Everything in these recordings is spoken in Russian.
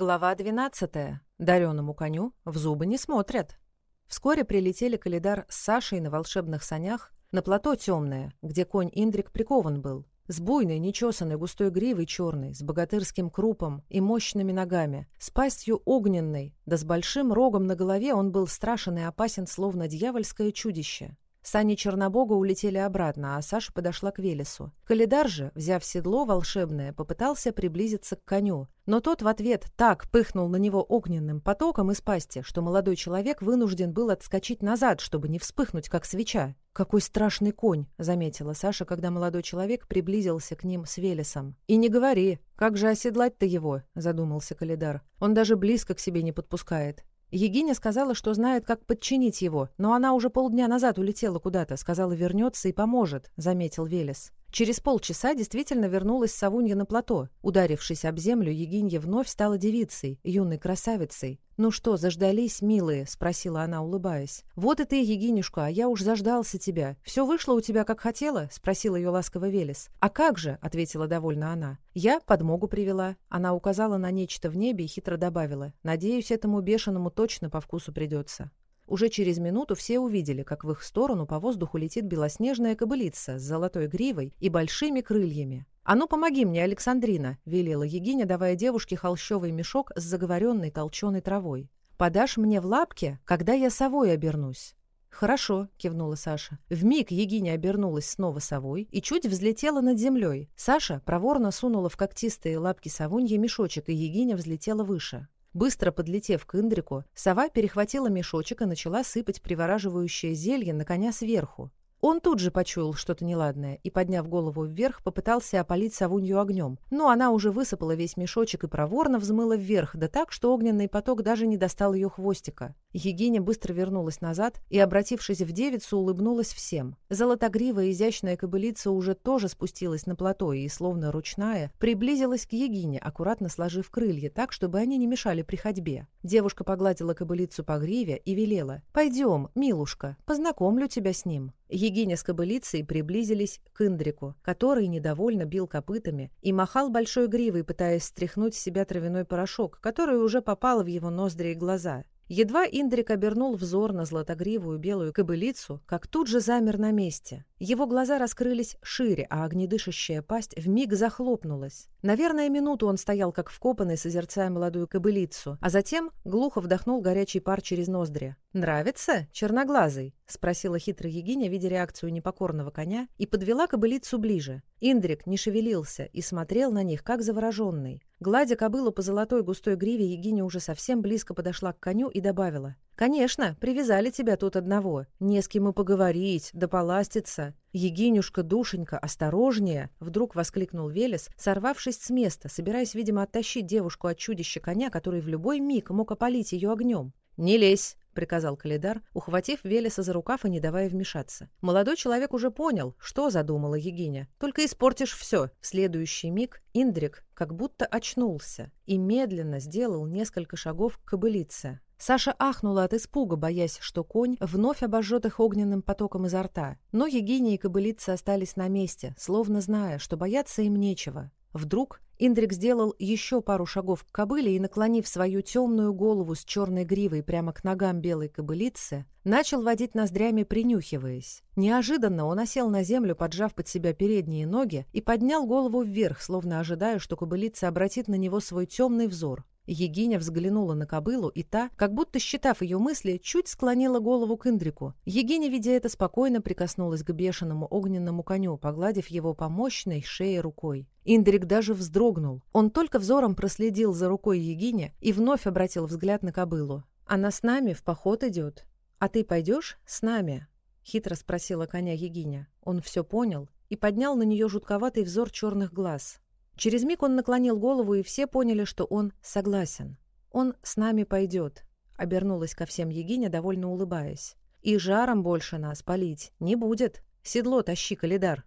Глава 12. Дареному коню в зубы не смотрят. Вскоре прилетели Калидар с Сашей на волшебных санях на плато темное, где конь Индрик прикован был, с буйной, нечесанной густой гривой черной, с богатырским крупом и мощными ногами, с пастью огненной, да с большим рогом на голове он был страшен и опасен, словно дьявольское чудище. Сани Чернобога улетели обратно, а Саша подошла к Велесу. Калидар же, взяв седло волшебное, попытался приблизиться к коню, но тот в ответ так пыхнул на него огненным потоком из пасти, что молодой человек вынужден был отскочить назад, чтобы не вспыхнуть, как свеча. «Какой страшный конь!» — заметила Саша, когда молодой человек приблизился к ним с Велесом. «И не говори! Как же оседлать-то его?» — задумался Калидар. «Он даже близко к себе не подпускает. Егиня сказала, что знает, как подчинить его, но она уже полдня назад улетела куда-то, сказала вернется и поможет, заметил Велес. Через полчаса действительно вернулась Савунья на плато. Ударившись об землю, Егинья вновь стала девицей, юной красавицей. «Ну что, заждались, милые?» — спросила она, улыбаясь. «Вот и ты, Егинюшка, а я уж заждался тебя. Все вышло у тебя, как хотела?» — спросил ее ласково Велес. «А как же?» — ответила довольно она. «Я подмогу привела». Она указала на нечто в небе и хитро добавила. «Надеюсь, этому бешеному точно по вкусу придется». Уже через минуту все увидели, как в их сторону по воздуху летит белоснежная кобылица с золотой гривой и большими крыльями. «А ну, помоги мне, Александрина!» – велела Егиня, давая девушке холщовый мешок с заговоренной толченой травой. «Подашь мне в лапке, когда я совой обернусь?» «Хорошо», — кивнула Саша. Вмиг Егиня обернулась снова совой и чуть взлетела над землей. Саша проворно сунула в когтистые лапки совуньи мешочек, и Егиня взлетела выше. Быстро подлетев к Индрику, сова перехватила мешочек и начала сыпать привораживающее зелье на коня сверху. Он тут же почуял что-то неладное и, подняв голову вверх, попытался опалить совунью огнем, но она уже высыпала весь мешочек и проворно взмыла вверх, да так, что огненный поток даже не достал ее хвостика. Егиня быстро вернулась назад и, обратившись в девицу, улыбнулась всем. Золотогривая изящная кобылица уже тоже спустилась на плато и, словно ручная, приблизилась к Егине, аккуратно сложив крылья так, чтобы они не мешали при ходьбе. Девушка погладила кобылицу по гриве и велела «Пойдем, милушка, познакомлю тебя с ним». Егиня с кобылицей приблизились к Индрику, который недовольно бил копытами и махал большой гривой, пытаясь стряхнуть с себя травяной порошок, который уже попал в его ноздри и глаза. Едва Индрик обернул взор на златогривую белую кобылицу, как тут же замер на месте. Его глаза раскрылись шире, а огнедышащая пасть вмиг захлопнулась. Наверное, минуту он стоял как вкопанный, созерцая молодую кобылицу, а затем глухо вдохнул горячий пар через ноздри. «Нравится, черноглазый?» — спросила хитрая Егиня, видя реакцию непокорного коня, и подвела кобылицу ближе. Индрик не шевелился и смотрел на них, как завороженный. Гладя кобылу по золотой густой гриве, Егиня уже совсем близко подошла к коню и добавила — Конечно, привязали тебя тут одного. Не с кем и поговорить, да поластиться. Егинюшка, душенька, осторожнее!» Вдруг воскликнул Велес, сорвавшись с места, собираясь, видимо, оттащить девушку от чудища коня, который в любой миг мог опалить ее огнем. «Не лезь!» приказал Калидар, ухватив Велеса за рукав и не давая вмешаться. Молодой человек уже понял, что задумала Егиня. «Только испортишь все!» В следующий миг Индрик как будто очнулся и медленно сделал несколько шагов к кобылице. Саша ахнула от испуга, боясь, что конь вновь обожжет их огненным потоком изо рта. Ноги гении и кобылицы остались на месте, словно зная, что бояться им нечего. Вдруг Индрик сделал еще пару шагов к кобыле и, наклонив свою темную голову с черной гривой прямо к ногам белой кобылицы, начал водить ноздрями, принюхиваясь. Неожиданно он осел на землю, поджав под себя передние ноги, и поднял голову вверх, словно ожидая, что кобылица обратит на него свой темный взор. Егиня взглянула на кобылу, и та, как будто считав ее мысли, чуть склонила голову к Индрику. Егиня, видя это, спокойно прикоснулась к бешеному огненному коню, погладив его по мощной шее рукой. Индрик даже вздрогнул. Он только взором проследил за рукой Егиня и вновь обратил взгляд на кобылу. «Она с нами в поход идет. А ты пойдешь с нами?» — хитро спросила коня Егиня. Он все понял и поднял на нее жутковатый взор черных глаз. Через миг он наклонил голову, и все поняли, что он согласен. «Он с нами пойдет», — обернулась ко всем Егиня, довольно улыбаясь. «И жаром больше нас палить не будет. Седло тащи, Калидар».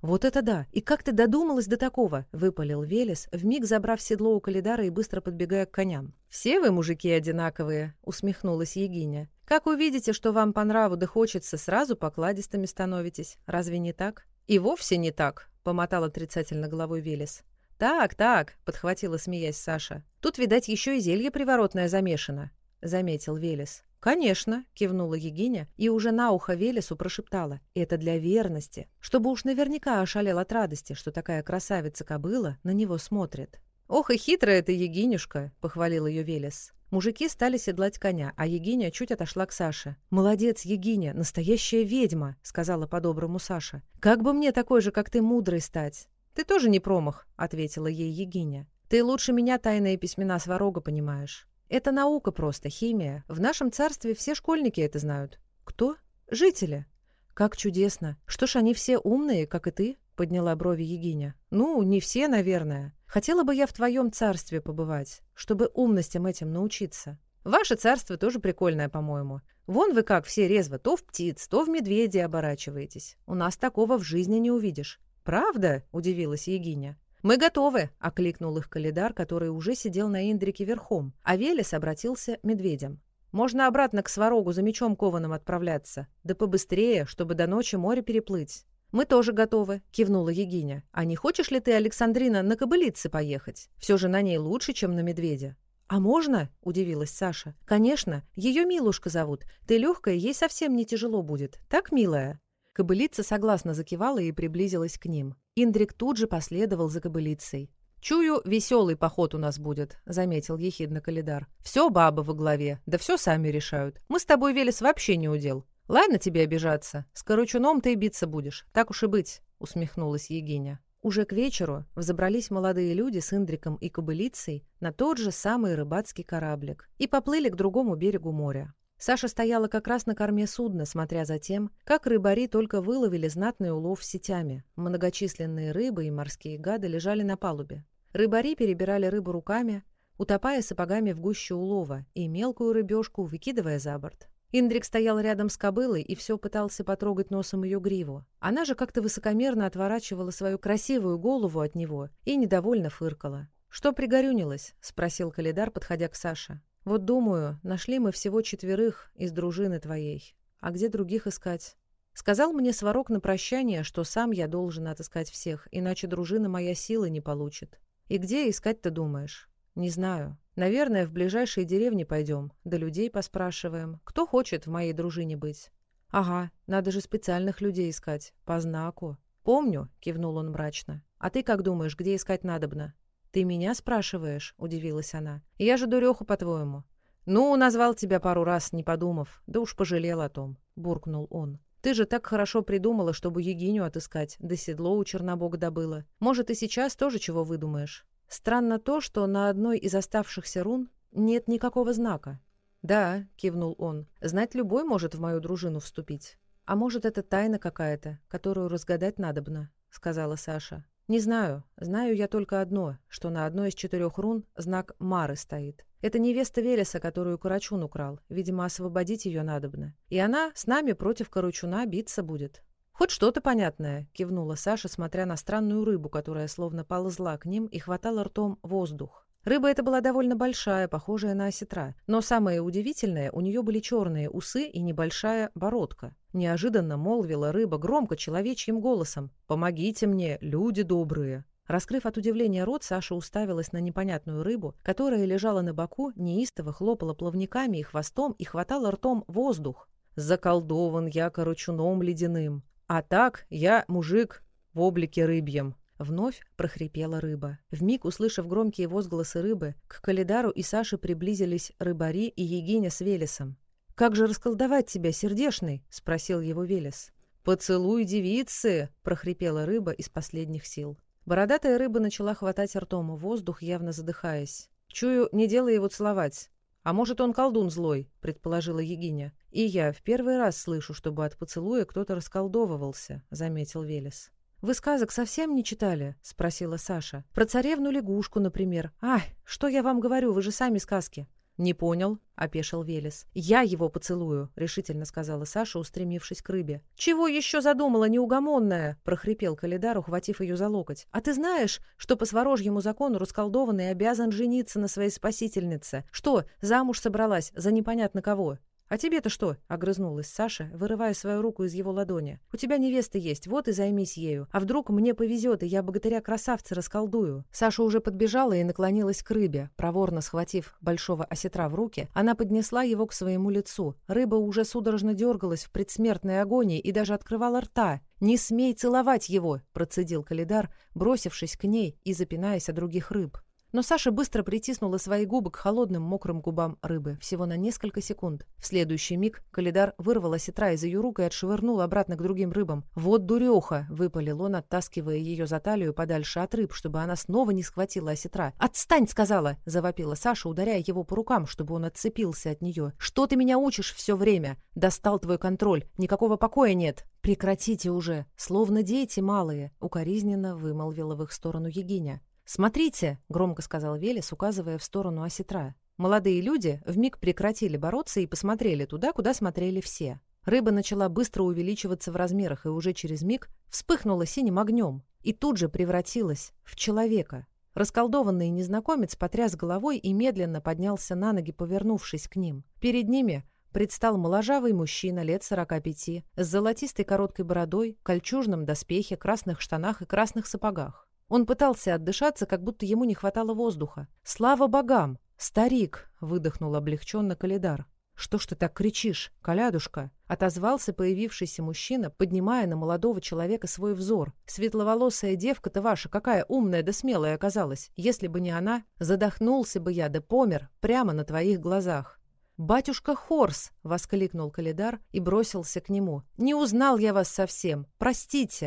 «Вот это да! И как ты додумалась до такого?» — выпалил Велес, вмиг забрав седло у Калидара и быстро подбегая к коням. «Все вы, мужики, одинаковые!» — усмехнулась Егиня. «Как увидите, что вам по нраву да хочется, сразу покладистыми становитесь. Разве не так?» «И вовсе не так!» Помотал отрицательно головой Велес. «Так, так», — подхватила, смеясь Саша. «Тут, видать, еще и зелье приворотное замешано», — заметил Велес. «Конечно», — кивнула Егиня и уже на ухо Велесу прошептала. «Это для верности, чтобы уж наверняка ошалел от радости, что такая красавица-кобыла на него смотрит». «Ох и хитрая эта Егинюшка», — похвалил ее Велес. Мужики стали седлать коня, а Егиня чуть отошла к Саше. «Молодец, Егиня, настоящая ведьма», — сказала по-доброму Саша. «Как бы мне такой же, как ты, мудрой стать?» «Ты тоже не промах», — ответила ей Егиня. «Ты лучше меня тайные письмена сварога понимаешь. Это наука просто, химия. В нашем царстве все школьники это знают». «Кто?» «Жители». «Как чудесно! Что ж они все умные, как и ты?» подняла брови Егиня. «Ну, не все, наверное. Хотела бы я в твоем царстве побывать, чтобы умностям этим научиться. Ваше царство тоже прикольное, по-моему. Вон вы как все резво то в птиц, то в медведей оборачиваетесь. У нас такого в жизни не увидишь». «Правда?» – удивилась Егиня. «Мы готовы!» – окликнул их Калидар, который уже сидел на Индрике верхом, а Велес обратился медведем. «Можно обратно к Сварогу за мечом кованым отправляться, да побыстрее, чтобы до ночи море переплыть». «Мы тоже готовы», — кивнула Егиня. «А не хочешь ли ты, Александрина, на кобылице поехать? Все же на ней лучше, чем на медведя». «А можно?» – удивилась Саша. «Конечно, ее Милушка зовут. Ты легкая, ей совсем не тяжело будет. Так, милая?» Кобылица согласно закивала и приблизилась к ним. Индрик тут же последовал за кобылицей. «Чую, веселый поход у нас будет», — заметил ехидно Калидар. «Все бабы во главе, да все сами решают. Мы с тобой, Велес, вообще не удел. Ладно тебе обижаться. С Корочуном ты биться будешь. Так уж и быть», — усмехнулась Егиня. Уже к вечеру взобрались молодые люди с Индриком и Кобылицей на тот же самый рыбацкий кораблик и поплыли к другому берегу моря. Саша стояла как раз на корме судна, смотря за тем, как рыбари только выловили знатный улов сетями. Многочисленные рыбы и морские гады лежали на палубе. Рыбари перебирали рыбу руками, утопая сапогами в гуще улова и мелкую рыбешку выкидывая за борт. Индрик стоял рядом с кобылой и все пытался потрогать носом ее гриву. Она же как-то высокомерно отворачивала свою красивую голову от него и недовольно фыркала. «Что пригорюнилось?» — спросил Калидар, подходя к Саше. «Вот думаю, нашли мы всего четверых из дружины твоей. А где других искать?» Сказал мне Сварог на прощание, что сам я должен отыскать всех, иначе дружина моя силы не получит. «И где искать-то думаешь?» «Не знаю. Наверное, в ближайшие деревни пойдем, да людей поспрашиваем, кто хочет в моей дружине быть. Ага, надо же специальных людей искать, по знаку. Помню, кивнул он мрачно. А ты как думаешь, где искать надобно? Ты меня спрашиваешь, удивилась она. Я же дуреху, по-твоему. Ну, назвал тебя пару раз, не подумав, да уж пожалел о том, буркнул он. Ты же так хорошо придумала, чтобы Егиню отыскать, да седло у Чернобога добыла. Может, и сейчас тоже чего выдумаешь? Странно то, что на одной из оставшихся рун нет никакого знака. «Да», — кивнул он, — «знать любой может в мою дружину вступить. А может, это тайна какая-то, которую разгадать надобно», — сказала Саша. «Не знаю. Знаю я только одно, что на одной из четырех рун знак Мары стоит. Это невеста Велеса, которую Карачун украл. Видимо, освободить ее надобно. И она с нами против Карачуна биться будет. «Хоть что-то понятное», — кивнула Саша, смотря на странную рыбу, которая словно ползла к ним и хватала ртом воздух. Рыба эта была довольно большая, похожая на осетра, но самое удивительное, у нее были черные усы и небольшая бородка. Неожиданно молвила рыба громко человечьим голосом «Помогите мне, люди добрые!» Раскрыв от удивления рот, Саша уставилась на непонятную рыбу, которая лежала на боку, неистово хлопала плавниками и хвостом и хватала ртом воздух. «Заколдован я корочуном ледяным», «А так, я мужик в облике рыбьем». Вновь прохрипела рыба. В миг услышав громкие возгласы рыбы, к Калидару и Саше приблизились рыбари и Егиня с Велесом. «Как же расколдовать тебя, сердешный?» — спросил его Велес. «Поцелуй девицы!» — прохрипела рыба из последних сил. Бородатая рыба начала хватать ртом воздух, явно задыхаясь. «Чую, не делай его целовать. «А может, он колдун злой», — предположила Егиня. «И я в первый раз слышу, чтобы от поцелуя кто-то расколдовывался», — заметил Велес. «Вы сказок совсем не читали?» — спросила Саша. «Про царевну лягушку, например. Ай, что я вам говорю, вы же сами сказки». «Не понял», — опешил Велес. «Я его поцелую», — решительно сказала Саша, устремившись к рыбе. «Чего еще задумала неугомонная?» — прохрипел Калидар, ухватив ее за локоть. «А ты знаешь, что по сворожьему закону расколдованный обязан жениться на своей спасительнице? Что, замуж собралась за непонятно кого?» «А тебе-то что?» — огрызнулась Саша, вырывая свою руку из его ладони. «У тебя невеста есть, вот и займись ею. А вдруг мне повезет, и я благодаря красавца расколдую?» Саша уже подбежала и наклонилась к рыбе. Проворно схватив большого осетра в руки, она поднесла его к своему лицу. Рыба уже судорожно дергалась в предсмертной агонии и даже открывала рта. «Не смей целовать его!» — процедил Калидар, бросившись к ней и запинаясь о других рыб. Но Саша быстро притиснула свои губы к холодным мокрым губам рыбы, всего на несколько секунд. В следующий миг Калидар вырвала сетра из ее рук и отшвырнула обратно к другим рыбам. «Вот дуреха!» — выпалил он, оттаскивая ее за талию подальше от рыб, чтобы она снова не схватила осетра. «Отстань!» — сказала! — завопила Саша, ударяя его по рукам, чтобы он отцепился от нее. «Что ты меня учишь все время? Достал твой контроль! Никакого покоя нет!» «Прекратите уже! Словно дети малые!» — укоризненно вымолвила в их сторону Егиня. «Смотрите!» — громко сказал Велес, указывая в сторону осетра. Молодые люди в миг прекратили бороться и посмотрели туда, куда смотрели все. Рыба начала быстро увеличиваться в размерах и уже через миг вспыхнула синим огнем и тут же превратилась в человека. Расколдованный незнакомец потряс головой и медленно поднялся на ноги, повернувшись к ним. Перед ними предстал моложавый мужчина лет 45 с золотистой короткой бородой, кольчужном доспехе, красных штанах и красных сапогах. Он пытался отдышаться, как будто ему не хватало воздуха. «Слава богам! Старик!» — выдохнул облегченно Калидар. «Что ж ты так кричишь, колядушка?» — отозвался появившийся мужчина, поднимая на молодого человека свой взор. «Светловолосая девка-то ваша, какая умная да смелая оказалась! Если бы не она, задохнулся бы я да помер прямо на твоих глазах!» «Батюшка Хорс!» — воскликнул Калидар и бросился к нему. «Не узнал я вас совсем! Простите!»